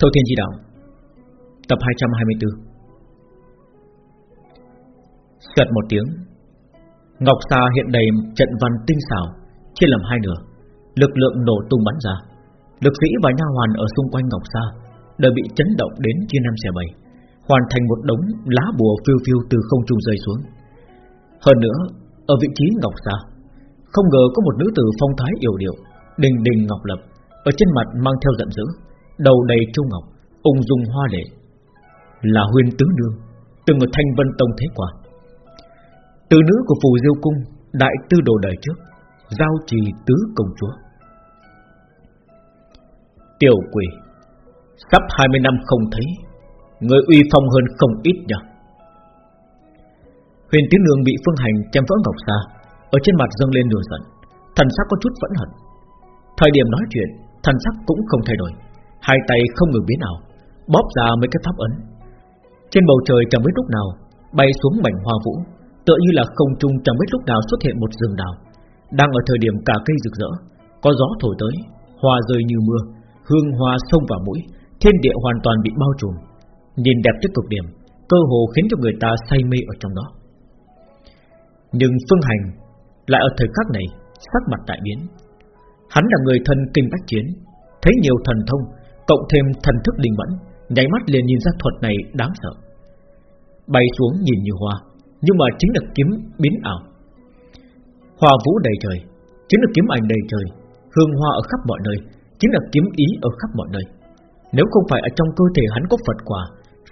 Thâu Thiên Di Đạo Tập 224 Xẹt một tiếng, Ngọc Sa hiện đầy trận văn tinh xảo, Chia làm hai nửa, Lực lượng nổ tung bắn ra. Lực sĩ và nha hoàn ở xung quanh Ngọc Sa Đều bị chấn động đến chia năm xẻ bảy, Hoàn thành một đống lá bùa phiêu phiêu từ không trung rơi xuống. Hơn nữa, Ở vị trí Ngọc Sa, Không ngờ có một nữ tử phong thái yểu điệu, Đình đình Ngọc Lập, Ở trên mặt mang theo giận dữ đầu đầy châu ngọc, ung dung hoa lệ, là huyền tứ nương, từng ở thanh vân tông thế quả. Từ nữ của phù diêu cung, đại tư đồ đời trước, giao trì tứ công chúa. Tiểu quỷ, sắp 20 năm không thấy, người uy phong hơn không ít nhỉ. Huyền tứ Nương bị Phương Hành chém vỡ ngọc xa, ở trên mặt dâng lên lửa giận, thần sắc có chút phẫn hận. Thời điểm nói chuyện, thần sắc cũng không thay đổi, Hai tay không ngừng biến ảo, Bóp ra mấy cái pháp ấn. Trên bầu trời chẳng biết lúc nào, Bay xuống mảnh hoa vũ, Tựa như là không trung chẳng biết lúc nào xuất hiện một rừng đào. Đang ở thời điểm cả cây rực rỡ, Có gió thổi tới, Hoa rơi như mưa, Hương hoa sông vào mũi, Thiên địa hoàn toàn bị bao trùm. Nhìn đẹp tới cực điểm, Cơ hồ khiến cho người ta say mê ở trong đó. Nhưng Phương Hành Lại ở thời khắc này, Sắc mặt đại biến. Hắn là người thân kinh bách chiến, Thấy nhiều thần thông Cộng thêm thần thức linh mẫn, Nháy mắt liền nhìn ra thuật này đáng sợ. Bay xuống nhìn như hoa, Nhưng mà chính là kiếm biến ảo. Hoa vũ đầy trời, Chính là kiếm ảnh đầy trời, Hương hoa ở khắp mọi nơi, Chính là kiếm ý ở khắp mọi nơi. Nếu không phải ở trong cơ thể hắn có Phật quả,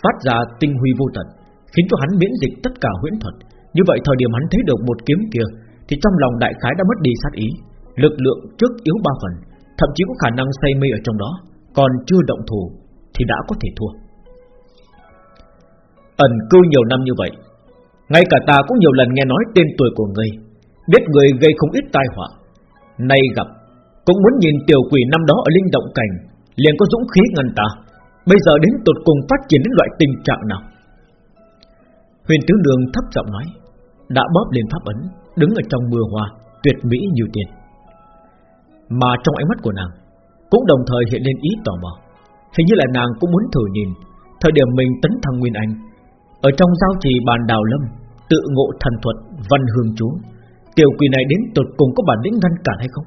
Phát ra tinh huy vô tận, Khiến cho hắn miễn dịch tất cả huyễn thuật, Như vậy thời điểm hắn thấy được một kiếm kia, Thì trong lòng đại khái đã mất đi sát ý, Lực lượng trước yếu ba phần, Thậm chí có khả năng say mê ở trong đó còn chưa động thủ Thì đã có thể thua. Ẩn cư nhiều năm như vậy, Ngay cả ta cũng nhiều lần nghe nói tên tuổi của ngươi, Biết người gây không ít tai họa. Nay gặp, Cũng muốn nhìn tiểu quỷ năm đó ở linh động cảnh, Liền có dũng khí ngăn ta. Bây giờ đến tột cùng phát triển đến loại tình trạng nào? Huyền tướng đường thấp giọng nói, Đã bóp lên pháp ấn, Đứng ở trong mưa hoa, Tuyệt mỹ như tiền Mà trong ánh mắt của nàng cũng đồng thời hiện lên ý tò mò. Hình như là nàng cũng muốn thử nhìn Thời điểm mình tấn thăng Nguyên Anh. Ở trong giao trì bàn đào lâm, Tự ngộ thần thuật văn hương chú Tiểu quỷ này đến tột cùng có bản lĩnh ngăn cản hay không?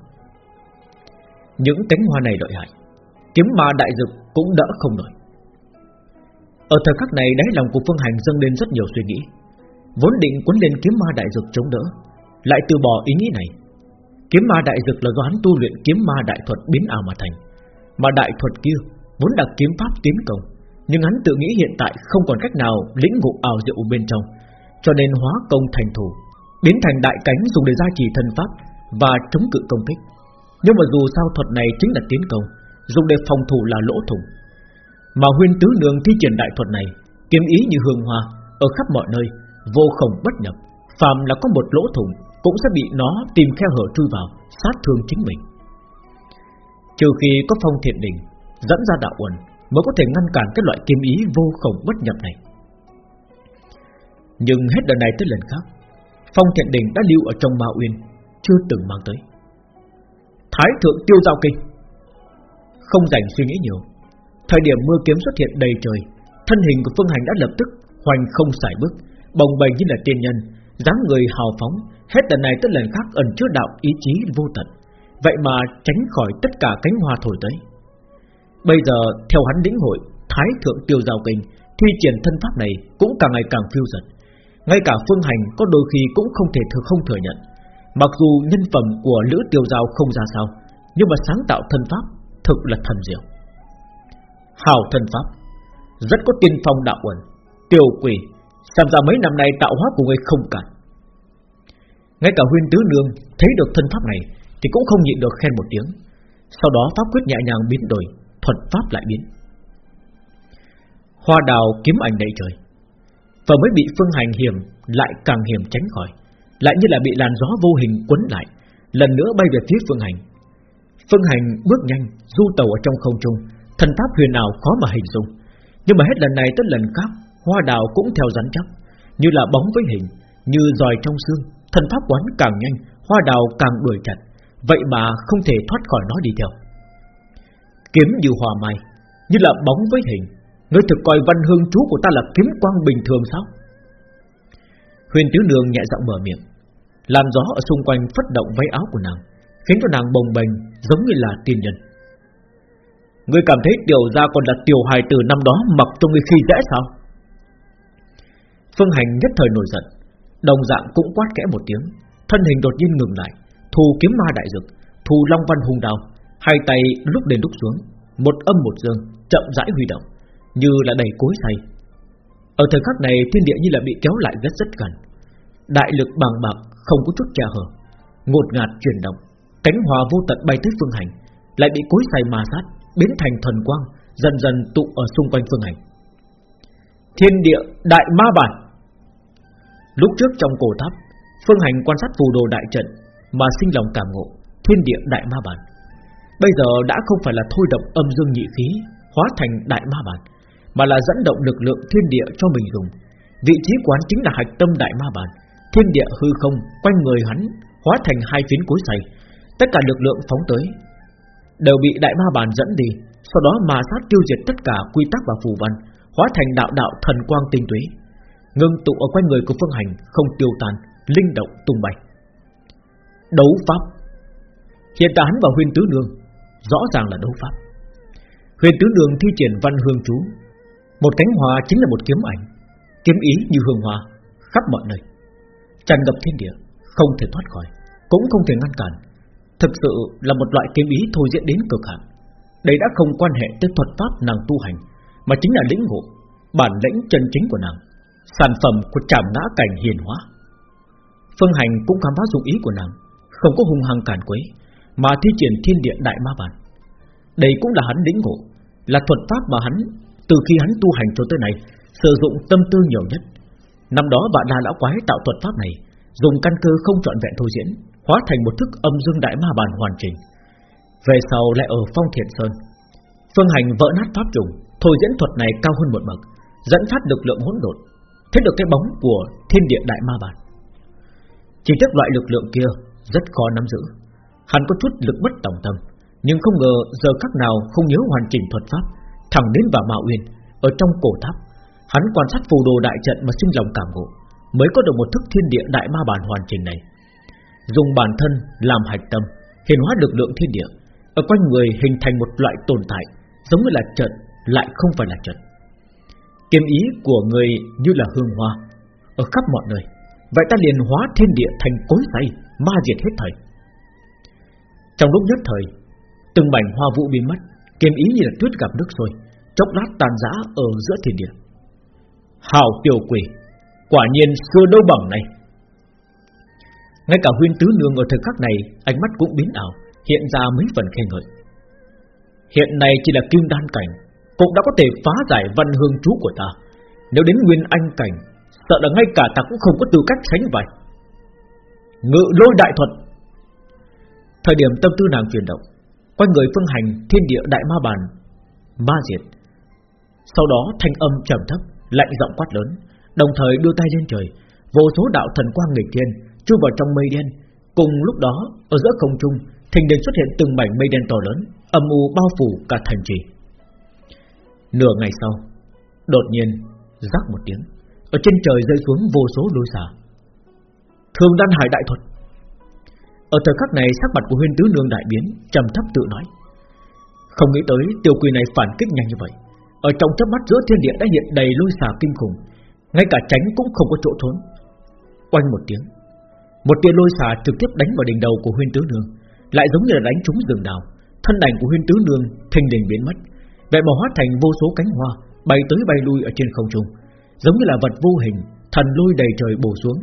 Những cánh hoa này lợi hại, Kiếm ma đại dực cũng đỡ không nổi. Ở thời khắc này, đáy lòng của Phương Hành dâng lên rất nhiều suy nghĩ. Vốn định cuốn lên kiếm ma đại dực chống đỡ, Lại từ bỏ ý nghĩ này Kiếm ma đại dực là do hắn tu luyện kiếm ma đại thuật biến ảo mà thành. Mà đại thuật kia vốn là kiếm pháp tiến công, Nhưng hắn tự nghĩ hiện tại không còn cách nào lĩnh ngộ ảo diệu bên trong, Cho nên hóa công thành thủ, Biến thành đại cánh dùng để gia trì thân pháp Và chống cự công kích. Nhưng mà dù sao thuật này chính là tiến công, Dùng để phòng thủ là lỗ thủng. Mà huyên tứ nương thi triển đại thuật này, Kiếm ý như hương hoa, Ở khắp mọi nơi, Vô khổng bất nhập, Phàm là có một lỗ thủng cũng sẽ bị nó tìm khe hở chui vào sát thương chính mình. Trừ khi có phong thiện đình dẫn ra đạo uẩn mới có thể ngăn cản cái loại kiếm ý vô khổng bất nhập này. Nhưng hết lần này tới lần khác, phong thiện đình đã lưu ở trong ma uyên, chưa từng mang tới. Thái thượng tiêu giao kinh, không dành suy nghĩ nhiều. Thời điểm mưa kiếm xuất hiện đầy trời, thân hình của phương hành đã lập tức hoành không sải bước, bồng bềnh như là tiên nhân, dáng người hào phóng, hết lần này tới lần khác ẩn chứa đạo ý chí vô tận, vậy mà tránh khỏi tất cả cánh hoa thổi tới. Bây giờ theo hắn lĩnh hội Thái thượng tiêu giao kinh, thi triển thân pháp này cũng càng ngày càng phiêu dật. Ngay cả phương hành có đôi khi cũng không thể thừa không thừa nhận. Mặc dù nhân phẩm của lữ tiêu giao không ra sao, nhưng mà sáng tạo thân pháp thực là thần diệu. Hào thân pháp, rất có tiên phong đạo ẩn tiêu quỷ, xem ra mấy năm nay tạo hóa của người không cản. Ngay cả huyên tứ nương thấy được thân pháp này Thì cũng không nhịn được khen một tiếng. Sau đó pháp quyết nhẹ nhàng biến đổi, Thuật pháp lại biến. Hoa đào kiếm ảnh đầy trời. Và mới bị phương hành hiểm Lại càng hiểm tránh khỏi, Lại như là bị làn gió vô hình quấn lại, Lần nữa bay về phía phương hành. Phương hành bước nhanh, Du tàu ở trong không trung, Thần pháp huyền nào khó mà hình dung. Nhưng mà hết lần này tới lần khác, Hoa đào cũng theo rắn chắc, Như là bóng với hình, Như giòi trong xương. Thần pháp quán càng nhanh, Hoa đào càng đuổi chặt. Vậy mà không thể thoát khỏi nó đi theo. Kiếm như hòa mai, Như là bóng với hình. Ngươi thực coi văn hương chú của ta là kiếm quang bình thường sao? Huyền Tiếu đường nhẹ giọng mở miệng. Làm gió ở xung quanh phất động váy áo của nàng, Khiến cho nàng bồng bềnh, Giống như là tiên nhân. Ngươi cảm thấy tiểu gia còn là tiểu hài từ năm đó Mặc cho ngươi khi dễ sao? Phương Hành nhất thời nổi giận. Đồng dạng cũng quát kẽ một tiếng, Thân hình đột nhiên ngừng lại, Thu kiếm ma đại dực Thu long văn hung đào Hai tay lúc lên lúc xuống, Một âm một dương, Chậm rãi huy động, Như là đầy cối say. Ở thời khắc này, thiên địa như là bị kéo lại rất rất gần. Đại lực bằng bạc, Không có chút che hở, Ngột ngạt chuyển động, Cánh hòa vô tận bay tới phương hành, Lại bị cối say ma sát, Biến thành thần quang, Dần dần tụ ở xung quanh phương hành. Thiên địa đại ma bản. Lúc trước trong cổ tháp, Phương hành quan sát phù đồ đại trận Mà sinh lòng cảm ngộ, Thiên địa đại ma bản Bây giờ đã không phải là thôi động âm dương nhị khí, Hóa thành đại ma bản Mà là dẫn động lực lượng thiên địa cho mình dùng. Vị trí quán chính là hạch tâm đại ma bản Thiên địa hư không Quanh người hắn Hóa thành hai phiến cối xay, Tất cả lực lượng phóng tới, Đều bị đại ma bản dẫn đi, Sau đó mà sát tiêu diệt tất cả quy tắc và phù văn, Hóa thành đạo đạo thần quang tinh túy. Ngưng tụ ở quanh người của phương hành Không tiêu tan, linh động tung bay. Đấu pháp. Hiện tại hắn và huyền tứ Đường Rõ ràng là đấu pháp. Huyền tứ Đường thi triển văn hương chú. Một cánh hoa chính là một kiếm ảnh Kiếm ý như hương hoa Khắp mọi nơi. Tràn ngập thiên địa Không thể thoát khỏi Cũng không thể ngăn cản. Thực sự là một loại kiếm ý thôi diễn đến cực hạn. Đây đã không quan hệ tới thuật pháp nàng tu hành Mà chính là lĩnh ngộ Bản lĩnh chân chính của nàng. Sản phẩm của trảm ngã cảnh hiền hóa. Phương Hành cũng khám phá dụng ý của nàng, Không có hung hăng cản quấy, Mà thi triển thiên địa đại ma bản Đây cũng là hắn lĩnh ngộ, Là thuật pháp mà hắn, Từ khi hắn tu hành cho tới nay, Sử dụng tâm tư nhiều nhất. Năm đó bạn là lão quái tạo thuật pháp này, Dùng căn cơ không trọn vẹn thôi diễn, Hóa thành một thức âm dương đại ma bản hoàn chỉnh. Về sau lại ở phong thiện sơn. Phương hành vỡ nát pháp trùng, Thôi diễn thuật này cao hơn một bậc, Dẫn phát lực lượng hỗn độn thấy được cái bóng của thiên địa đại ma bản Chỉ tiếc loại lực lượng kia Rất khó nắm giữ. Hắn có chút lực bất tổng tâm, Nhưng không ngờ giờ khắc nào không nhớ hoàn chỉnh thuật pháp, Thẳng đến vào Ma Uyên, Ở trong cổ tháp, Hắn quan sát phù đồ đại trận mà sinh lòng cảm ngộ, Mới có được một thức thiên địa đại ma bản hoàn chỉnh này. Dùng bản thân làm hạch tâm hiện hóa lực lượng thiên địa, Ở quanh người hình thành một loại tồn tại, Giống như là trận, Lại không phải là trận. Kiếm ý của người như là hương hoa. Ở khắp mọi nơi, Vậy ta liền hóa thiên địa thành cối tay Ma diệt hết thời. Trong lúc nhất thời, Từng mảnh hoa vũ biến mất, Kiếm ý như là tuyết gặp nước sôi, Chốc lát tàn rã ở giữa thiên địa. Hào tiểu quỷ, Quả nhiên xưa đâu bằng này Ngay cả huyên tứ nương ở thời khắc này, Ánh mắt cũng biến ảo, Hiện ra mấy phần khen ngợi. Hiện nay chỉ là kim đan cảnh cũng đã có thể phá giải văn hương chú của ta. Nếu đến nguyên anh cảnh, Sợ là ngay cả ta cũng không có tư cách sánh vậy Ngự lôi đại thuật. Thời điểm tâm tư nàng chuyển động, Quanh người phương hành thiên địa đại ma bàn, Ma diệt. Sau đó thanh âm trầm thấp, Lạnh giọng quát lớn, Đồng thời đưa tay lên trời, Vô số đạo thần quang nghịch thiên, Chui vào trong mây đen. Cùng lúc đó, ở giữa không trung, Thình lình xuất hiện từng mảnh mây đen to lớn, Âm u bao phủ cả thành trì. Nửa ngày sau, Đột nhiên, rắc một tiếng. Ở trên trời rơi xuống vô số lôi xà. Thường đan hải đại thuật. Ở thời khắc này, sắc mặt của huyên tứ nương đại biến, trầm thấp tự nói. Không nghĩ tới tiêu quỳ này phản kích nhanh như vậy. Ở trong chớp mắt giữa thiên địa đã hiện đầy lôi xà kinh khủng. Ngay cả tránh cũng không có chỗ trốn. Quanh một tiếng, Một tia lôi xà trực tiếp đánh vào đỉnh đầu của huyên tứ nương, Lại giống như là đánh trúng rừng đào. Thân đành của huyên tứ nương thình đình biến mất. Vậy mà hóa thành vô số cánh hoa, Bay tới bay lui ở trên không trung, Giống như là vật vô hình, Thần lôi đầy trời bổ xuống,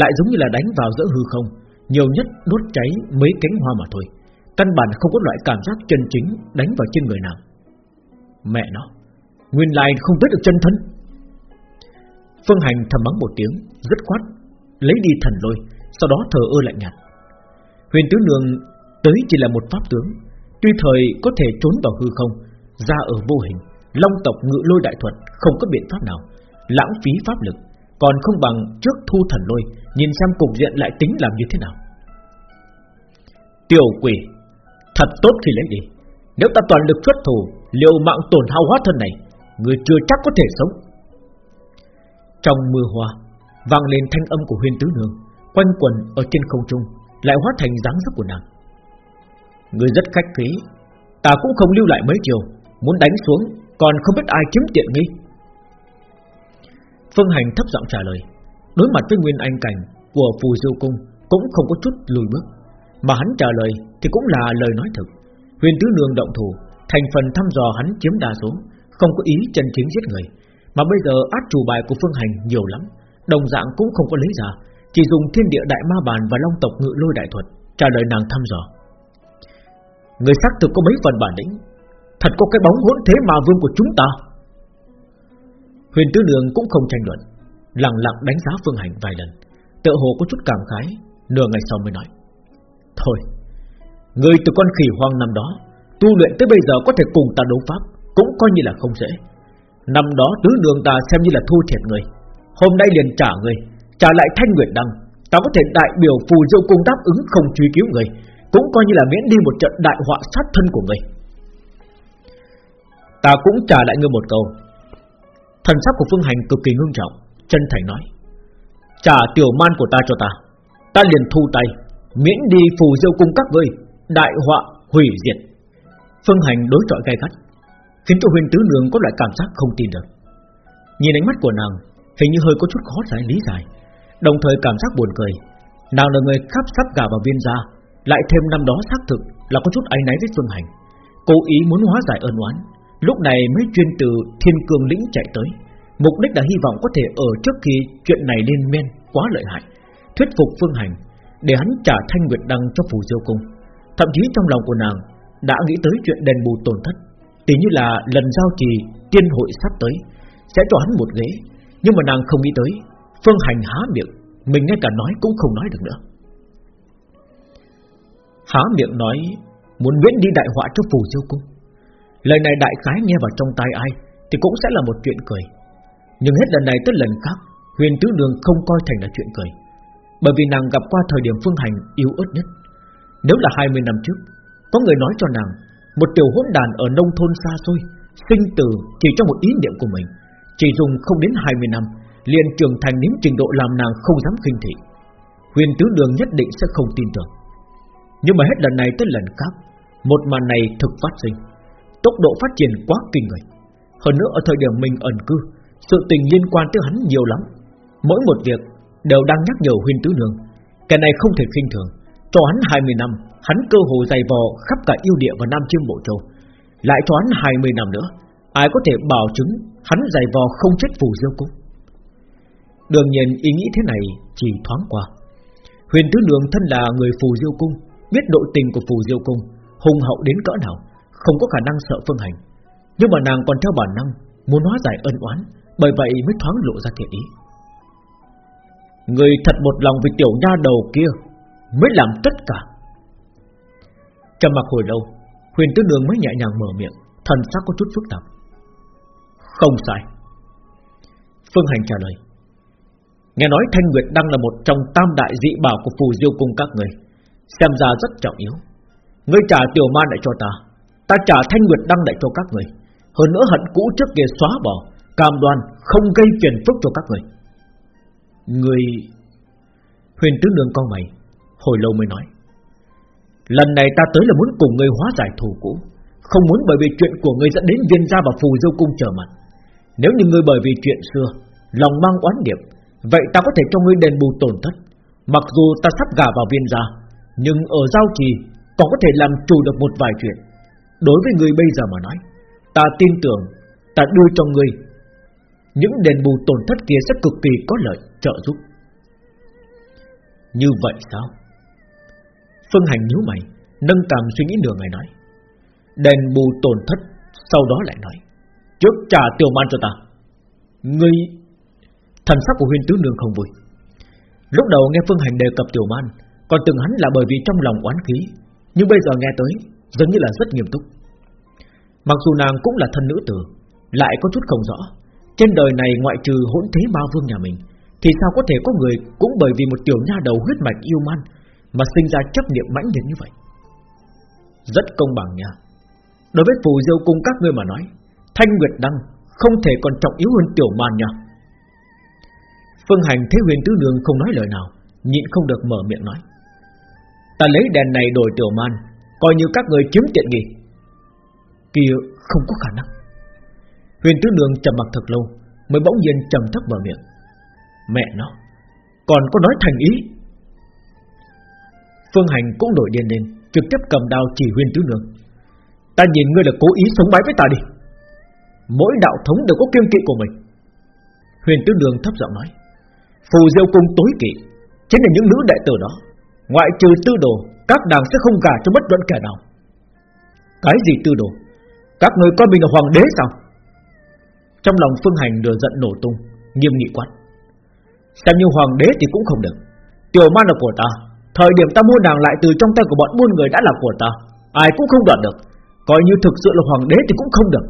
Lại giống như là đánh vào giữa hư không, Nhiều nhất đốt cháy mấy cánh hoa mà thôi, Căn bản không có loại cảm giác chân chính Đánh vào trên người nào Mẹ nó, Nguyên lai không biết được chân thân. Phương Hành thầm mắng một tiếng Rất khoát, Lấy đi thần lôi, Sau đó thờ ơ lạnh nhạt. Huyền Tứ Nương, tới chỉ là một pháp tướng, Tuy thời có thể trốn vào hư không ra ở vô hình, long tộc ngự lôi đại thuật không có biện pháp nào, lãng phí pháp lực, còn không bằng trước thu thần lôi, nhìn xem cục diện lại tính làm như thế nào. Tiểu quỷ, thật tốt khi lấy đi. Nếu ta toàn lực xuất thủ Liều mạng tổn hao hóa thân này Người chưa chắc có thể sống Trong mưa hoa Vang lên thanh âm của huyền tứ nương Quanh quần ở trên không trung Lại hóa thành dáng dấp của nàng Người rất khách khí Ta cũng không lưu lại mấy chiều Muốn đánh xuống, Còn không biết ai chiếm tiện nghi. Phương Hành thấp giọng trả lời, Đối mặt với Nguyên Anh Cảnh Của Phù Diêu Cung Cũng không có chút lùi bước. Mà hắn trả lời thì cũng là lời nói thực Huyền Tứ Nương động thủ, Thành phần thăm dò hắn chiếm đa số, Không có ý chân chính giết người. Mà bây giờ át chủ bài của Phương Hành nhiều lắm, Đồng dạng cũng không có lấy ra Chỉ dùng thiên địa đại ma bàn và long tộc ngự lôi đại thuật, Trả lời nàng thăm dò. Người xác thực có mấy phần bản lĩnh Thật có cái bóng hỗn thế mà vương của chúng ta. Huyền Tứ Đường cũng không tranh luận, Lặng lặng đánh giá Phương Hành vài lần Tự hồ có chút cảm khái, Nửa ngày sau mới nói, Thôi, Người từ con khỉ hoang năm đó, Tu luyện tới bây giờ có thể cùng ta đấu pháp Cũng coi như là không dễ. Năm đó tứ đường ta xem như là thu thiệt người, Hôm nay liền trả người, Trả lại thanh nguyệt đăng, Ta có thể đại biểu phù diêu cung đáp ứng không truy cứu người, Cũng coi như là miễn đi một trận đại họa sát thân của người. Ta cũng trả lại ngươi một câu. Thần sắc của Phương Hành cực kỳ ngưng trọng, Chân thành nói, Trả tiểu man của ta cho ta Ta liền thu tay, Miễn đi phù diêu cung các ngươi, Đại họa hủy diệt. Phương Hành đối chọi gay gắt, Khiến cho huyền tứ nương có loại cảm giác không tin được. Nhìn ánh mắt của nàng, Hình như hơi có chút khó giải lý giải, Đồng thời cảm giác buồn cười. Nàng là người khắp sắp gà vào viên gia, Lại thêm năm đó xác thực là có chút áy náy với Phương Hành, Cố ý muốn hóa giải ơn oán Lúc này mới chuyên từ thiên cương lĩnh chạy tới. Mục đích là hy vọng có thể ở trước khi chuyện này lên men quá lợi hại, Thuyết phục Phương Hành Để hắn trả thanh nguyệt đăng cho phù diêu cung. Thậm chí trong lòng của nàng Đã nghĩ tới chuyện đền bù tổn thất. Tỷ như là lần giao trì tiên hội sắp tới Sẽ cho hắn một ghế, Nhưng mà nàng không nghĩ tới, Phương Hành há miệng, Mình ngay cả nói cũng không nói được nữa. Há miệng nói Muốn miễn đi đại họa cho phù diêu cung. Lời này đại khái nghe vào trong tai ai Thì cũng sẽ là một chuyện cười. Nhưng hết lần này tới lần khác, Huyền Tứ Đường không coi thành là chuyện cười. Bởi vì nàng gặp qua thời điểm phương hành yếu ớt nhất. Nếu là 20 năm trước, Có người nói cho nàng, Một tiểu hỗn đàn ở nông thôn xa xôi, Sinh tử chỉ trong một ý niệm của mình, Chỉ dùng không đến 20 năm, liền trưởng thành đến trình độ làm nàng không dám khinh thị. Huyền Tứ Đường nhất định sẽ không tin tưởng. Nhưng mà hết lần này tới lần khác, Một màn này thực phát sinh. Tốc độ phát triển quá kinh người. Hơn nữa, ở thời điểm mình ẩn cư, Sự tình liên quan tới hắn nhiều lắm. Mỗi một việc đều đang nhắc nhở huyên tứ nương. Cái này không thể khinh thường. Cho hắn 20 năm, Hắn cơ hồ dày vò khắp cả yêu địa và Nam Chiêm Bộ Châu. Lại cho hắn 20 năm nữa, Ai có thể bảo chứng Hắn dày vò không chết phù diêu cung Đương nhiên, ý nghĩ thế này Chỉ thoáng qua. Huyền Tứ Nương thân là người phù diêu cung, Biết nội tình của phù diêu cung, Hùng hậu đến cỡ nào không có khả năng sợ Phương Hành. Nhưng mà nàng còn theo bản năng, Muốn hóa giải ân oán, Bởi vậy mới thoáng lộ ra thiện ý. Người thật một lòng vì tiểu nha đầu kia, Mới làm tất cả. Trầm mặc hồi lâu, Huyền Tứ Đường mới nhẹ nhàng mở miệng, Thần sắc có chút phức tạp. Không sai. Phương Hành trả lời. Nghe nói Thanh Nguyệt đang là một trong tam đại dị bảo của phù diêu cung các người, Xem ra rất trọng yếu. Ngươi trả tiểu man lại cho ta Ta trả thanh nguyệt đăng lại cho các người. Hơn nữa hận cũ trước kia xóa bỏ, Cam đoan không gây phiền phức cho các người. Người, Huyền tứ nương con mày, Hồi lâu mới nói. Lần này ta tới là muốn cùng ngươi hóa giải thù cũ. Không muốn bởi vì chuyện của ngươi dẫn đến viên gia và phù dâu cung trở mặt. Nếu như ngươi bởi vì chuyện xưa, Lòng mang oán niệm, Vậy ta có thể cho ngươi đền bù tổn thất. Mặc dù ta sắp gả vào viên gia, Nhưng ở giao trì Còn có thể làm chủ được một vài chuyện. Đối với người bây giờ mà nói, Ta tin tưởng, Ta đưa cho người Những đền bù tổn thất kia sẽ cực kỳ có lợi, trợ giúp. Như vậy sao? Phương Hành nhíu mày, Nâng tầm suy nghĩ nửa ngày nói, Đền bù tổn thất Sau đó lại nói, Trước trả tiểu man cho ta. Ngươi, Thần sắc của huyên tứ nương không vui. Lúc đầu nghe Phương Hành đề cập tiểu man, Còn từng hắn là bởi vì trong lòng oán khí, Nhưng bây giờ nghe tới Dường như là rất nghiêm túc. Mặc dù nàng cũng là thân nữ tử, Lại có chút không rõ. Trên đời này ngoại trừ hỗn thế ma vương nhà mình, Thì sao có thể có người Cũng bởi vì một tiểu nha đầu huyết mạch yêu man Mà sinh ra chấp niệm mãnh liệt như vậy? Rất công bằng nha. Đối với phù diêu cung các ngươi mà nói, Thanh Nguyệt Đăng không thể còn trọng yếu hơn tiểu man nha. Phương Hành thấy huyền tứ đường không nói lời nào, Nhịn không được mở miệng nói. Ta lấy đèn này đổi tiểu man Coi như các người chiếm tiện nghi. Kia không có khả năng. Huyền tứ đường trầm mặc thật lâu, Mới bỗng nhiên trầm thấp mở miệng. Mẹ nó, Còn có nói thành ý. Phương Hành cũng nổi điên lên, Trực tiếp cầm đao chỉ huyền tứ đường. Ta nhìn ngươi là cố ý sống bái với ta đi. Mỗi đạo thống đều có kiêng kỵ của mình. Huyền tứ đường thấp giọng nói. Phù diêu cung tối kỵ, Chính là những nữ đệ tử đó. Ngoại trừ tư đồ các đảng sẽ không gả cho bất luận kẻ nào. Cái gì tư đồ? Các người coi mình là hoàng đế sao? Trong lòng phương hành lừa giận nổ tung, Nghiêm nghị quát. Xem như hoàng đế thì cũng không được. Tiểu man là của ta. Thời điểm ta mua nàng lại từ trong tay của bọn buôn người đã là của ta. Ai cũng không đoạt được. Coi như thực sự là hoàng đế thì cũng không được.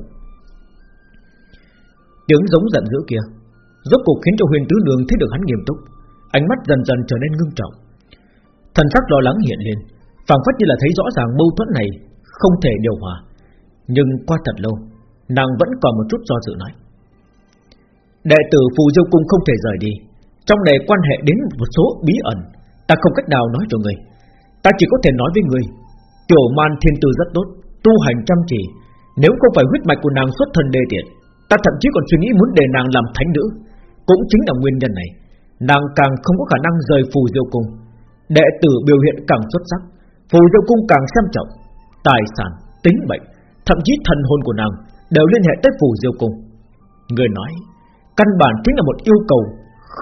Tiếng giống giận dữ kia Rốt cuộc khiến cho huyền tứ đường thấy được hắn nghiêm túc. Ánh mắt dần dần trở nên ngưng trọng. Thần sắc lo lắng hiện lên, phảng phất như là thấy rõ ràng mâu thuẫn này Không thể điều hòa. Nhưng qua thật lâu, Nàng vẫn còn một chút do dự nói. Đệ tử Phù Diêu Cung không thể rời đi. Trong này quan hệ đến một số bí ẩn, Ta không cách nào nói cho người. Ta chỉ có thể nói với người, Tiểu man thiên tư rất tốt, Tu hành chăm chỉ. Nếu không phải huyết mạch của nàng xuất thân đề tiện, Ta thậm chí còn suy nghĩ muốn để nàng làm thánh nữ. Cũng chính là nguyên nhân này, Nàng càng không có khả năng rời phù diêu cung. Đệ tử biểu hiện càng xuất sắc Phù diêu cung càng xem trọng Tài sản, tính mệnh, Thậm chí thần hồn của nàng Đều liên hệ tới phù diêu cung. Người nói Căn bản chính là một yêu cầu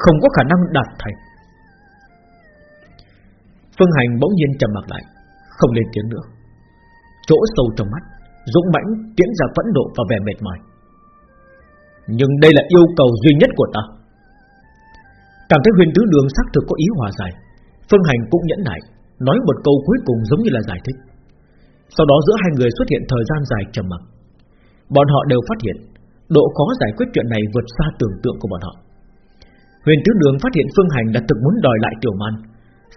Không có khả năng đạt thành. Phương Hành bỗng nhiên trầm mặt lại Không lên tiếng nữa. Chỗ sâu trong mắt Dũng mãnh tiến ra phẫn nộ và vẻ mệt mỏi. Nhưng đây là yêu cầu duy nhất của ta. Cảm thấy huyền tứ đường xác thực có ý hòa giải Phương Hành cũng nhẫn nại, Nói một câu cuối cùng giống như là giải thích. Sau đó giữa hai người xuất hiện thời gian dài trầm mặc. Bọn họ đều phát hiện, Độ khó giải quyết chuyện này vượt xa tưởng tượng của bọn họ. Huyền tứ đường phát hiện Phương Hành đã thực muốn đòi lại tiểu man.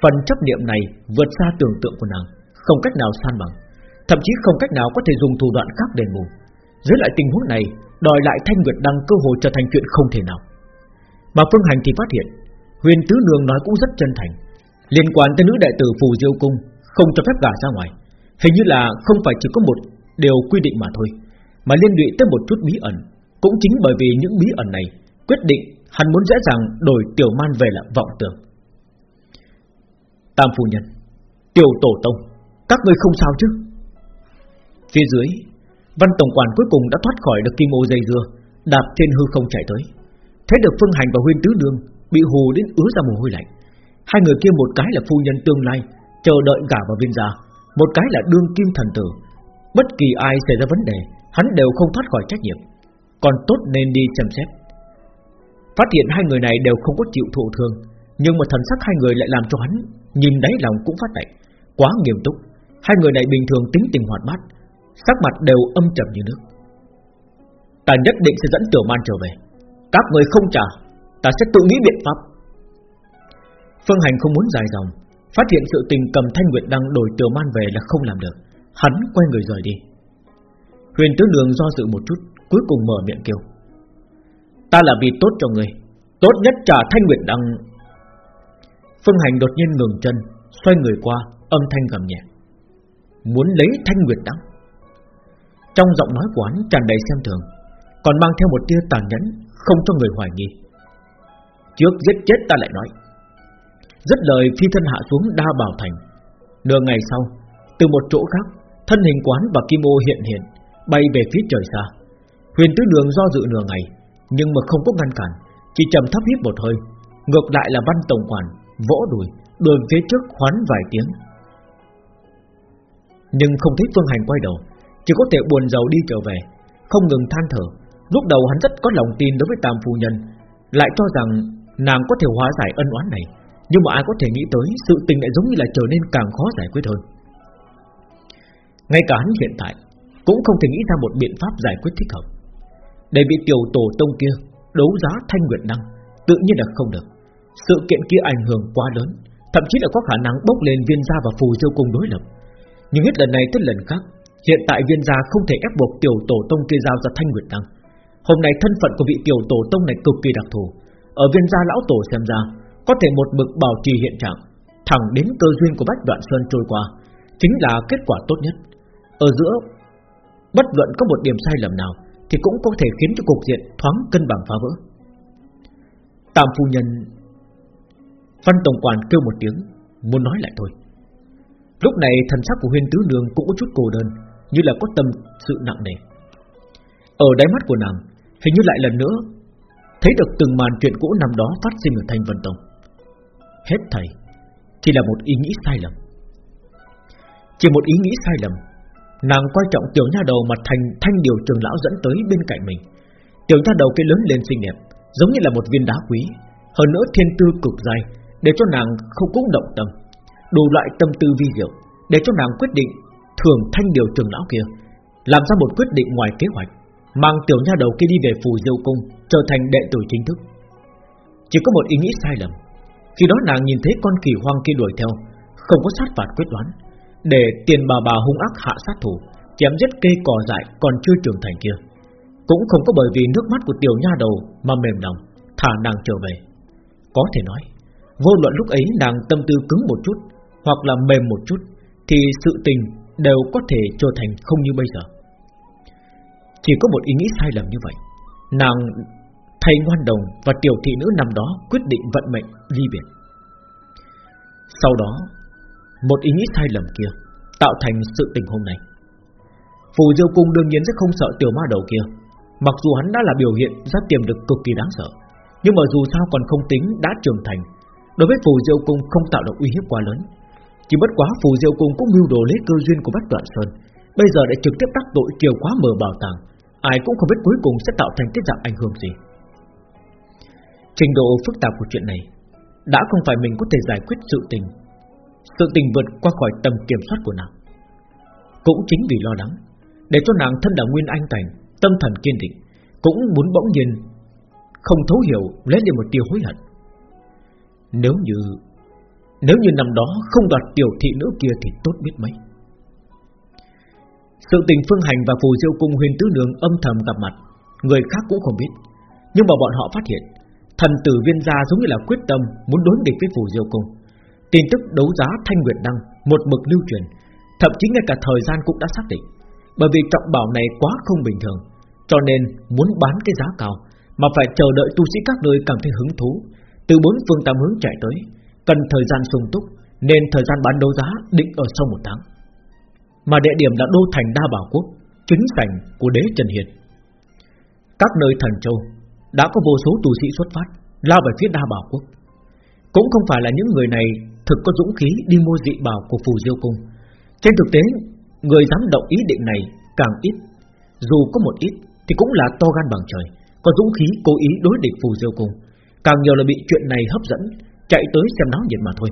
Phần chấp niệm này vượt xa tưởng tượng của nàng, Không cách nào san bằng, Thậm chí không cách nào có thể dùng thủ đoạn khác đền bù. Dưới lại tình huống này, Đòi lại Thanh Nguyệt Đăng cơ hội trở thành chuyện không thể nào. Mà Phương Hành thì phát hiện, Huyền Tứ Đường nói cũng rất chân thành Liên quan tới nữ đại tử Phù Diêu Cung, Không cho phép gả ra ngoài. Hình như là không phải chỉ có một điều quy định mà thôi, Mà liên lụy tới một chút bí ẩn. Cũng chính bởi vì những bí ẩn này, Quyết định hắn muốn dễ dàng đổi tiểu man về là vọng tưởng. Tam phu nhân, Tiểu tổ tông, Các ngươi không sao chứ? Phía dưới, Văn tổng quản cuối cùng đã thoát khỏi được kim ô dây dưa, Đạp trên hư không chạy tới. Thấy được Phương Hành và Huyên Tứ Đường Bị hù đến ứa ra mồ hôi lạnh. Hai người kia một cái là phu nhân tương lai, Chờ đợi gả vào viên gia. Một cái là đương kim thần tử. Bất kỳ ai xảy ra vấn đề, Hắn đều không thoát khỏi trách nhiệm. Còn tốt nên đi xem xét. Phát hiện hai người này đều không có chịu thụ thương, Nhưng mà thần sắc hai người lại làm cho hắn Nhìn đáy lòng cũng phát lạnh, Quá nghiêm túc. Hai người này bình thường tính tình hoạt bát, Sắc mặt đều âm trầm như nước. Ta nhất định sẽ dẫn tiểu man trở về. Các người không trả, Ta sẽ tự nghĩ biện pháp. Phương Hành không muốn dài dòng, Phát hiện sự tình cầm Thanh Nguyệt đang đổi tiểu man về là không làm được. Hắn quay người rời đi. Huyền tướng đường do dự một chút, Cuối cùng mở miệng kêu. Ta là vì tốt cho người, Tốt nhất trả Thanh Nguyệt đăng. Phương Hành đột nhiên ngừng chân, Xoay người qua, âm thanh gầm nhẹ. Muốn lấy Thanh Nguyệt đăng. Trong giọng nói của hắn tràn đầy xem thường, Còn mang theo một tia tàn nhẫn, Không cho người hoài nghi. Trước giết chết ta lại nói rất lời phi thân hạ xuống đa bảo thành. Nửa ngày sau, Từ một chỗ khác, Thân hình quán và kim ô hiện hiện, Bay về phía trời xa. Huyền tứ đường do dự nửa ngày, Nhưng mà không có ngăn cản, Chỉ trầm thấp hít một hơi, Ngược lại là văn tổng quản, Vỗ đùi Đuổi phía trước khoán vài tiếng. Nhưng không thấy phương hành quay đầu, Chỉ có thể buồn giàu đi trở về, Không ngừng than thở. Lúc đầu hắn rất có lòng tin đối với tam phu nhân, Lại cho rằng nàng có thể hóa giải ân oán này. Nhưng mà ai có thể nghĩ tới, Sự tình lại giống như là trở nên càng khó giải quyết hơn. Ngay cả hắn hiện tại, Cũng không thể nghĩ ra một biện pháp giải quyết thích hợp. Để bị tiểu tổ tông kia Đấu giá thanh nguyệt năng, Tự nhiên là không được. Sự kiện kia ảnh hưởng quá lớn, Thậm chí là có khả năng bốc lên viên gia và phù diêu cùng đối lập. Nhưng hết lần này tới lần khác, Hiện tại viên gia không thể ép buộc tiểu tổ tông kia giao ra thanh nguyệt đăng Hôm nay thân phận của vị tiểu tổ tông này cực kỳ đặc thù. Ở viên gia lão tổ xem ra có thể một mực bảo trì hiện trạng, Thẳng đến cơ duyên của Bách Đoạn Sơn trôi qua, Chính là kết quả tốt nhất. Ở giữa, Bất luận có một điểm sai lầm nào Thì cũng có thể khiến cho cục diện thoáng cân bằng phá vỡ. Tam phu nhân, Văn tổng quản kêu một tiếng, Muốn nói lại thôi. Lúc này thần sắc của huyên tứ nương cũng có chút cô đơn, Như là có tâm sự nặng nề. Ở đáy mắt của nàng, Hình như lại lần nữa Thấy được từng màn chuyện cũ năm đó phát sinh ở Thanh Vân Tông. Hết thầy, Chỉ là một ý nghĩ sai lầm. Chỉ một ý nghĩ sai lầm, Nàng coi trọng tiểu nha đầu mà thành thanh điều trường lão dẫn tới bên cạnh mình. Tiểu nha đầu kia lớn lên xinh đẹp, Giống như là một viên đá quý, Hơn nữa thiên tư cực dài, Để cho nàng không cũng động tâm. Đủ loại tâm tư vi diệu, Để cho nàng quyết định thường thanh điều trường lão kia, Làm ra một quyết định ngoài kế hoạch, Mang tiểu nha đầu kia đi về phù diêu cung, Trở thành đệ tử chính thức. Chỉ có một ý nghĩ sai lầm khi đó nàng nhìn thấy con kỳ hoang kia đuổi theo, Không có sát phạt quyết đoán. Để tiền bà bà hung ác hạ sát thủ, Chém giết cây cỏ dại còn chưa trưởng thành kia. Cũng không có bởi vì nước mắt của tiểu nha đầu Mà mềm lòng, Thả nàng trở về. Có thể nói, Vô luận lúc ấy nàng tâm tư cứng một chút, Hoặc là mềm một chút, Thì sự tình đều có thể trở thành không như bây giờ. Chỉ có một ý nghĩ sai lầm như vậy, Nàng thầy ngoan đồng và tiểu thị nữ năm đó quyết định vận mệnh ly biệt. Sau đó, Một ý nghĩ sai lầm kia Tạo thành sự tình hôm nay. Phù Diêu Cung đương nhiên sẽ không sợ tiểu ma đầu kia. Mặc dù hắn đã là biểu hiện ra tiềm lực cực kỳ đáng sợ, Nhưng mà dù sao còn không tính đã trưởng thành, Đối với Phù Diêu Cung không tạo được uy hiếp quá lớn. Chỉ bất quá Phù Diêu Cung cũng mưu đồ lấy cơ duyên của Bách Đoạn Sơn, Bây giờ lại trực tiếp đắc tội kiều quá mở bảo tàng, Ai cũng không biết cuối cùng sẽ tạo thành cái dạng ảnh hưởng gì. Trình độ phức tạp của chuyện này Đã không phải mình có thể giải quyết sự tình. Sự tình vượt qua khỏi tầm kiểm soát của nàng. Cũng chính vì lo lắng, Để cho nàng thân là nguyên anh cảnh, Tâm thần kiên định, Cũng muốn bỗng nhiên Không thấu hiểu, lấy đi một tiêu hối hận. Nếu như Nếu như năm đó không đoạt tiểu thị nữ kia Thì tốt biết mấy. Sự tình phương hành và phù diêu cung huyền tứ đường âm thầm gặp mặt, Người khác cũng không biết. Nhưng mà bọn họ phát hiện Thần tử viên gia giống như là quyết tâm Muốn đối địch với phù diêu cung. Tin tức đấu giá thanh nguyệt đăng Một mực lưu truyền, Thậm chí ngay cả thời gian cũng đã xác định. Bởi vì trọng bảo này quá không bình thường, Cho nên muốn bán cái giá cao Mà phải chờ đợi tu sĩ các nơi cảm thấy hứng thú. Từ bốn phương tám hướng chạy tới, Cần thời gian sung túc, Nên thời gian bán đấu giá định ở sau một tháng. Mà địa điểm là đô thành đa bảo quốc, Chính sảnh của đế Trần Hiền. Các nơi thần châu đã có vô số tu sĩ xuất phát, Lao về phía đa bảo quốc. Cũng không phải là những người này Thực có dũng khí đi mua dị bảo của phù diêu cung. Trên thực tế, Người dám động ý định này càng ít. Dù có một ít Thì cũng là to gan bằng trời, Có dũng khí, cố ý đối địch phù diêu cung. Càng nhiều là bị chuyện này hấp dẫn, Chạy tới xem náo nhiệt mà thôi.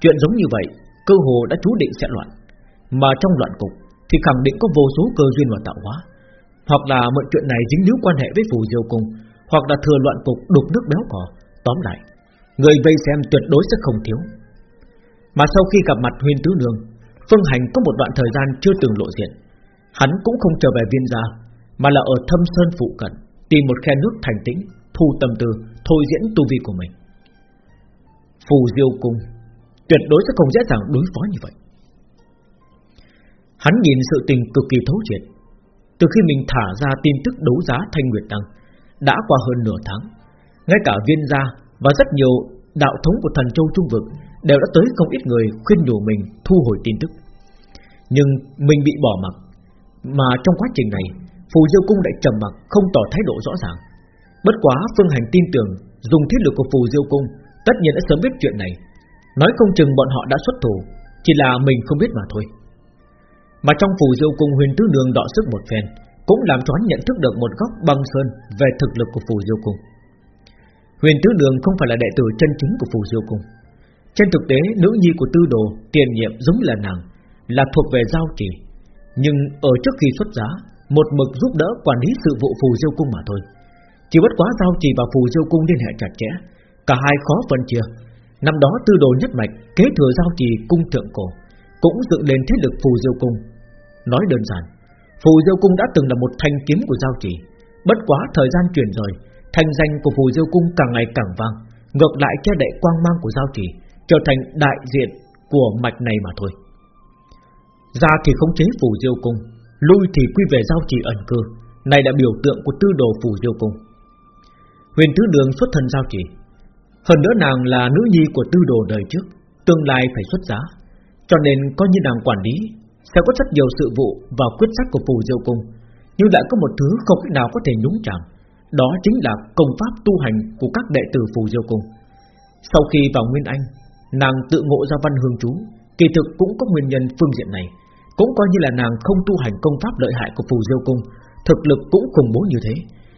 Chuyện giống như vậy, Cơ hồ đã chú định sẽ loạn. Mà trong loạn cục Thì khẳng định có vô số cơ duyên và tạo hóa. Hoặc là mọi chuyện này dính líu quan hệ với phù diêu cung hoặc là thừa loạn cục đục nước béo cò, Tóm lại Người vây xem tuyệt đối sẽ không thiếu. Mà sau khi gặp mặt huyên tứ nương Phương Hành có một đoạn thời gian chưa từng lộ diện. Hắn cũng không trở về viên gia Mà là ở thâm sơn phụ cận Tìm một khe nước thành tĩnh Thu tâm tư, thôi diễn tu vi của mình. Phù diêu cung Tuyệt đối sẽ không dễ dàng đối phó như vậy. Hắn nhìn sự tình cực kỳ thấu triệt. Từ khi mình thả ra tin tức đấu giá Thanh Nguyệt Đăng đã qua hơn nửa tháng. Ngay cả viên gia và rất nhiều đạo thống của thần châu Trung Vực Đều đã tới không ít người khuyên nhủ mình thu hồi tin tức. Nhưng mình bị bỏ mặc, Mà trong quá trình này, Phù Diêu Cung lại trầm mặc Không tỏ thái độ rõ ràng. Bất quá Phương Hành tin tưởng Dùng thiết lực của Phù Diêu Cung, Tất nhiên đã sớm biết chuyện này. Nói không chừng bọn họ đã xuất thủ, Chỉ là mình không biết mà thôi. Mà trong Phù Diêu Cung huyền tứ đường đọ sức một phen cũng làm cho hắn nhận thức được một góc băng sơn Về thực lực của Phù Diêu Cung. Huyền tứ đường không phải là đệ tử chân chính của Phù Diêu Cung. Trên thực tế, nữ nhi của tư đồ, Tiền nhiệm giống là nàng, Là thuộc về giao trì. Nhưng ở trước khi xuất giá, Một mực giúp đỡ quản lý sự vụ phù diêu cung mà thôi. Chỉ bất quá giao trì và phù diêu cung liên hệ chặt chẽ, Cả hai khó phân chia. Năm đó, tư đồ nhất mạch Kế thừa giao trì cung thượng cổ, Cũng dựng lên thế lực phù diêu cung. Nói đơn giản Phù Diêu Cung đã từng là một thanh kiếm của giao chỉ. Bất quá thời gian chuyển rời, Thanh danh của Phù Diêu Cung càng ngày càng vang, Ngược lại che đậy quang mang của giao chỉ, Trở thành đại diện của mạch này mà thôi. Ra thì khống chế Phù Diêu Cung, Lui thì quy về giao chỉ ẩn cư, Này là biểu tượng của tư đồ Phù Diêu Cung. Huyền Tứ Đường xuất thân giao chỉ, Hơn nữa nàng là nữ nhi của tư đồ đời trước, Tương lai phải xuất giá, Cho nên coi như nàng quản lý sẽ có rất nhiều sự vụ và quyết sách của Phù Diêu Cung. Nhưng lại có một thứ không cách nào có thể nhúng chạm Đó chính là công pháp tu hành của các đệ tử Phù Diêu Cung. Sau khi vào Nguyên Anh, Nàng tự ngộ ra văn hương chú. Kỳ thực cũng có nguyên nhân phương diện này. Cũng coi như là nàng không tu hành công pháp lợi hại của Phù Diêu Cung. Thực lực cũng khủng bố như thế.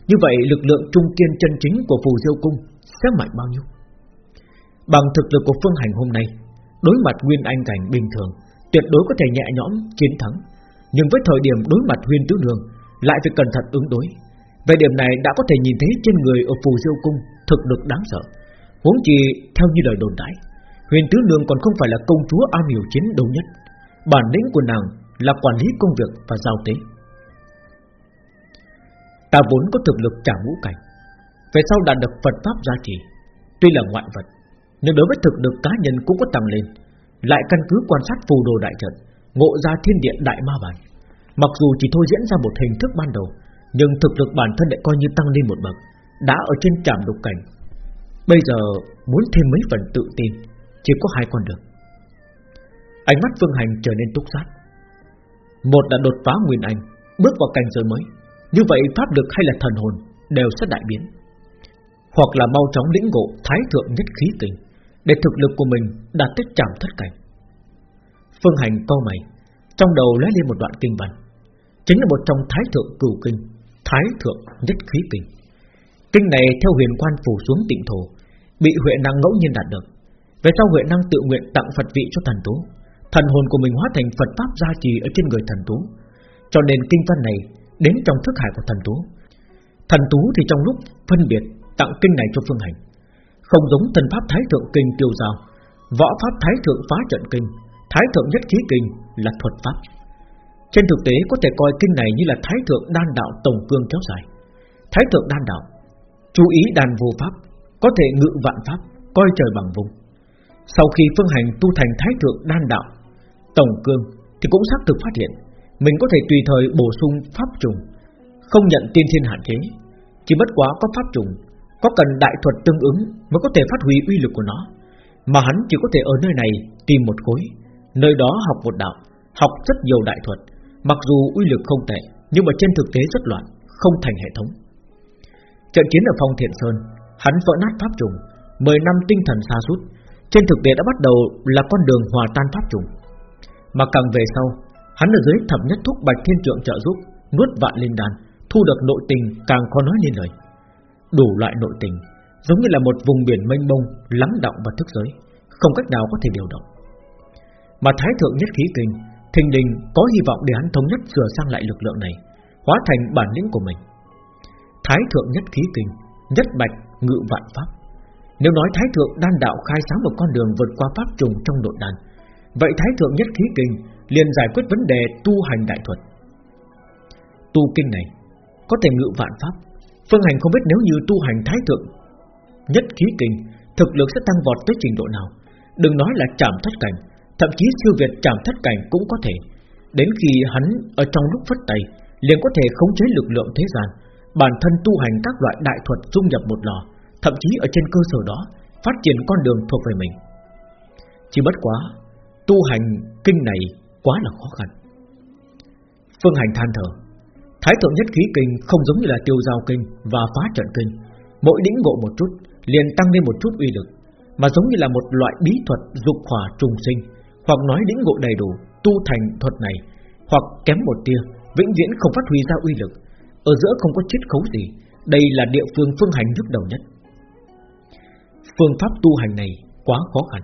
Như vậy lực lượng trung kiên chân chính của Phù Diêu Cung Sẽ mạnh bao nhiêu? Bằng thực lực của Phương Hành hôm nay, Đối mặt Nguyên Anh Cảnh bình thường Tuyệt đối có thể nhẹ nhõm chiến thắng. Nhưng với thời điểm đối mặt Huyên Tứ Nương Lại phải cẩn thận ứng đối. Về điểm này đã có thể nhìn thấy trên người ở Phù Diêu Cung Thực lực đáng sợ. Huống chi, theo như lời đồn đại Huyền Tứ Nương còn không phải là công chúa am hiểu chiến đấu nhất. Bản lĩnh của nàng là quản lý công việc và giao tế. Ta vốn có thực lực trả ngũ cảnh. Về sau đạt được Phật Pháp gia trì Tuy là ngoại vật, Nhưng đối với thực lực cá nhân cũng có tăng lên. Lại căn cứ quan sát phù đồ đại trận, Ngộ ra thiên điện đại ma bản Mặc dù chỉ thôi diễn ra một hình thức ban đầu, Nhưng thực lực bản thân lại coi như tăng lên một bậc, Đã ở trên trạm đục cảnh. Bây giờ muốn thêm mấy phần tự tin, Chỉ có hai con đường. Ánh mắt Phương Hành trở nên túc sát. Một là đột phá Nguyên Anh, Bước vào cảnh giới mới. Như vậy pháp lực hay là thần hồn Đều sẽ đại biến. Hoặc là mau chóng lĩnh ngộ thái thượng nhất khí tình. Để thực lực của mình đạt tới chạm thất cảnh. Phương Hành câu mày, Trong đầu lóe lên một đoạn kinh văn. Chính là một trong thái thượng cửu kinh, Thái thượng nhất khí kinh. Kinh này theo huyền quan phủ xuống tịnh thổ, Bị Huệ Năng ngẫu nhiên đạt được. Về sau Huệ Năng tự nguyện tặng Phật vị cho thần tú. Thần hồn của mình hóa thành Phật Pháp gia trì ở trên người thần tú. Cho nên kinh văn này Đến trong thức hải của thần tú. Thần tú thì trong lúc phân biệt Tặng kinh này cho Phương Hành. Không giống thần Pháp Thái Thượng Kinh tiêu giao Võ Pháp Thái Thượng phá trận kinh, Thái Thượng nhất khí kinh là thuật Pháp. Trên thực tế, có thể coi kinh này như là Thái Thượng đan đạo tổng cương kéo dài. Thái Thượng đan đạo, Chú ý đàn vô Pháp, Có thể ngự vạn Pháp, Coi trời bằng vùng. Sau khi Phương Hành tu thành Thái Thượng đan đạo Tổng cương, thì cũng xác thực phát hiện, Mình có thể tùy thời bổ sung pháp trùng. Không nhận tiên thiên hạn chế, Chỉ bất quá có pháp trùng có cần đại thuật tương ứng Mới có thể phát huy uy lực của nó. Mà hắn chỉ có thể ở nơi này tìm một khối. Nơi đó học một đạo, Học rất nhiều đại thuật. Mặc dù uy lực không tệ, Nhưng mà trên thực tế rất loạn, Không thành hệ thống. Trận chiến ở phong thiện sơn, Hắn vỡ nát pháp trùng, Mười năm tinh thần xa suốt Trên thực tế đã bắt đầu là con đường hòa tan pháp trùng. Mà càng về sau, Hắn ở dưới thập nhất thúc bạch thiên trượng trợ giúp, Nuốt vạn linh đàn Thu được nội tình càng khó nói nên lời. Đủ loại nội tình, Giống như là một vùng biển mênh mông, Lắng động và thức giới, Không cách nào có thể điều động. Mà thái thượng nhất khí kinh, Thình đình có hy vọng để hắn thống nhất sửa sang lại lực lượng này, Hóa thành bản lĩnh của mình. Thái thượng nhất khí kinh, Nhất bạch ngự vạn pháp. Nếu nói thái thượng đan đạo khai sáng một con đường vượt qua pháp trùng trong nội đàn Vậy Thái Thượng Nhất Khí Kinh liền giải quyết vấn đề tu hành đại thuật. Tu kinh này Có thể ngự vạn pháp Phương Hành không biết nếu như tu hành Thái Thượng, Nhất Khí Kinh, Thực lực sẽ tăng vọt tới trình độ nào. Đừng nói là chạm thất cảnh, Thậm chí siêu việt chạm thất cảnh cũng có thể. Đến khi hắn ở trong lúc phất tay, liền có thể khống chế lực lượng thế gian. Bản thân tu hành các loại đại thuật dung nhập một lò, Thậm chí ở trên cơ sở đó, Phát triển con đường thuộc về mình. Chỉ bất quá, Tu hành kinh này quá là khó khăn. Phương Hành than thở. Thái thượng nhất khí kinh không giống như là tiêu giao kinh Và phá trận kinh. Mỗi đỉnh ngộ một chút, liền tăng lên một chút uy lực, Mà giống như là một loại bí thuật dục hỏa trùng sinh, Hoặc nói đỉnh ngộ đầy đủ, Tu thành thuật này, Hoặc kém một tia, Vĩnh viễn không phát huy ra uy lực. Ở giữa không có chiết khấu gì, Đây là địa phương phương hành nhức đầu nhất. Phương pháp tu hành này quá khó khăn.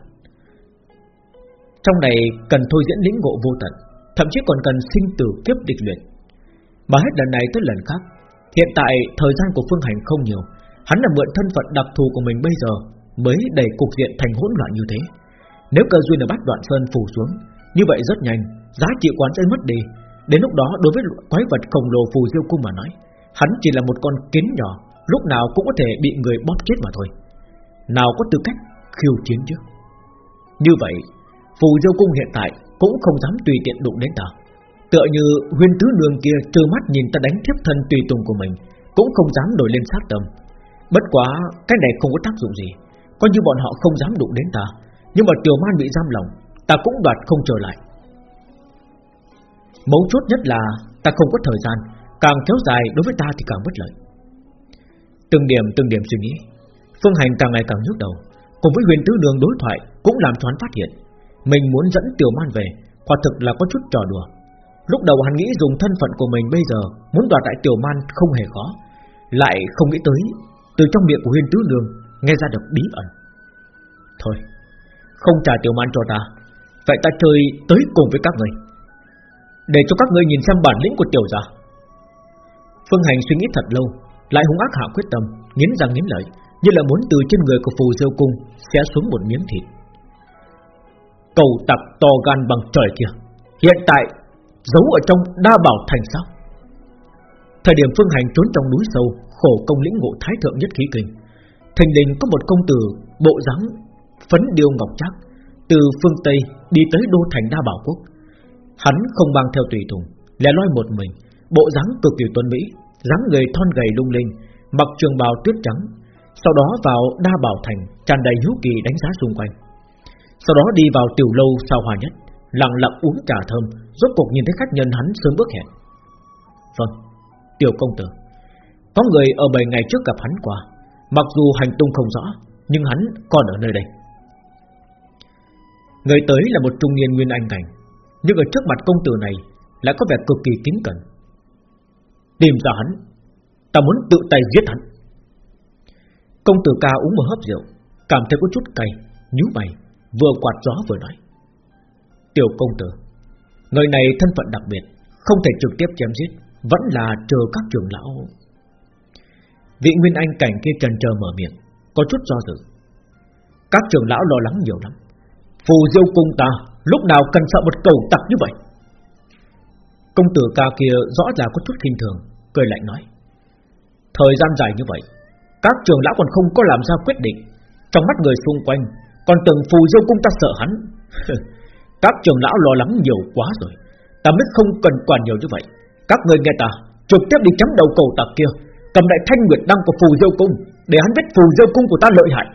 Trong này cần thôi diễn lĩnh ngộ vô tận, Thậm chí còn cần sinh tử kiếp địch luyện. Mà hết lần này tới lần khác, Hiện tại thời gian của Phương Hành không nhiều, Hắn là mượn thân phận đặc thù của mình bây giờ Mới đẩy cục diện thành hỗn loạn như thế. Nếu cơ duyên ở bắt đoạn sơn phủ xuống, Như vậy rất nhanh, Giá trị quán sẽ mất đi. Đến lúc đó, đối với quái vật khổng lồ phù diêu cung mà nói, Hắn chỉ là một con kiến nhỏ, Lúc nào cũng có thể bị người bóp chết mà thôi. Nào có tư cách khiêu chiến chứ? Như vậy, Phù diêu cung hiện tại Cũng không dám tùy tiện đụng đến ta. Tựa như huyên tứ đường kia trơ mắt nhìn ta đánh thiếp thân tùy tùng của mình, Cũng không dám đổi lên sát tâm. Bất quá, cái này không có tác dụng gì. Coi như bọn họ không dám đụng đến ta, Nhưng mà tiểu man bị giam lòng Ta cũng đoạt không trở lại. Mấu chốt nhất là Ta không có thời gian, Càng kéo dài đối với ta thì càng bất lợi. Từng điểm từng điểm suy nghĩ, Phương Hành càng ngày càng nhức đầu, Cùng với huyền tứ đường đối thoại Cũng làm cho hắn phát hiện, Mình muốn dẫn tiểu man về, Quả thực là có chút trò đùa. Lúc đầu hắn nghĩ dùng thân phận của mình bây giờ Muốn đoạt lại tiểu man không hề khó. Lại không nghĩ tới, Từ trong miệng của huyên tứ đường Nghe ra được bí ẩn. Thôi, Không trả tiểu man cho ta, Vậy ta chơi tới cùng với các người. Để cho các ngươi nhìn xem bản lĩnh của tiểu gia. Phương Hành suy nghĩ thật lâu, Lại hung ác hạ quyết tâm, Nghiến răng nghiến lợi, Như là muốn từ trên người của phù diêu cung Xé xuống một miếng thịt. Cầu tặc to gan bằng trời kia, Hiện tại Giấu ở trong đa bảo thành sao? Thời điểm Phương Hành trốn trong núi sâu, Khổ công lĩnh ngộ thái thượng nhất khí kinh Thành đình có một công tử Bộ dáng phấn điêu ngọc trác Từ phương Tây đi tới đô thành đa bảo quốc. Hắn không mang theo tùy tùng, Lẻ loi một mình, Bộ dáng cực kỳ tuấn mỹ, dáng người thon gầy lung linh, Mặc trường bào tuyết trắng, Sau đó vào đa bảo thành tràn đầy hữu kỳ đánh giá xung quanh. Sau đó đi vào tiểu lâu sao hòa nhất. Lặng lặng uống trà thơm, Rốt cuộc nhìn thấy khách nhân hắn sớm bước hẹn. Vâng Tiểu công tử. Có người ở bảy ngày trước gặp hắn qua. Mặc dù hành tung không rõ, Nhưng hắn còn ở nơi đây. Người tới là một trung niên nguyên anh cảnh, Nhưng ở trước mặt công tử này Lại có vẻ cực kỳ kính cẩn. Tìm ra hắn, Ta muốn tự tay giết hắn. Công tử ca uống một hớp rượu, Cảm thấy có chút cay, nhíu mày, Vừa quạt gió vừa nói. Tiểu công tử. Người này thân phận đặc biệt, Không thể trực tiếp chém giết, Vẫn là chờ các trưởng lão. Vị Nguyên Anh cảnh kia trần chờ mở miệng, Có chút do dự. Các trưởng lão lo lắng nhiều lắm. Phù diêu cung ta, Lúc nào cần sợ một cầu tặc như vậy? Công tử ca kia rõ ràng có chút kinh thường, Cười lạnh nói. Thời gian dài như vậy, Các trưởng lão còn không có làm ra quyết định. Trong mắt người xung quanh, Còn từng phù diêu cung ta sợ hắn. Các trưởng lão lo lắng nhiều quá rồi. Ta biết không cần quản nhiều như vậy. Các người nghe ta Trực tiếp đi chấm đầu cầu tạc kia. Cầm đại thanh nguyệt đăng của phù dâu cung, Để hắn biết phù dâu cung của ta lợi hại.